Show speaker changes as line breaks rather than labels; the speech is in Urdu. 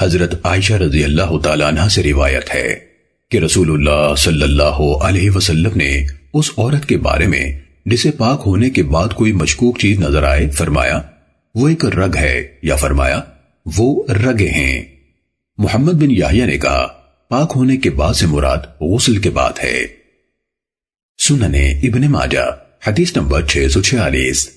حضرت عائشہ رضی اللہ تعالیٰ عنہ سے روایت ہے کہ رسول اللہ صلی اللہ علیہ وسلم نے اس عورت کے بارے میں جسے پاک ہونے کے بعد کوئی مشکوک چیز نظر آئے فرمایا، وہ ایک رگ ہے یا فرمایا، وہ رگے ہیں۔ محمد بن یاہیا نے کہا، پاک ہونے کے بعد سے مراد غسل کے بعد ہے۔ سننے ابن ماجہ، حدیث نمبر 646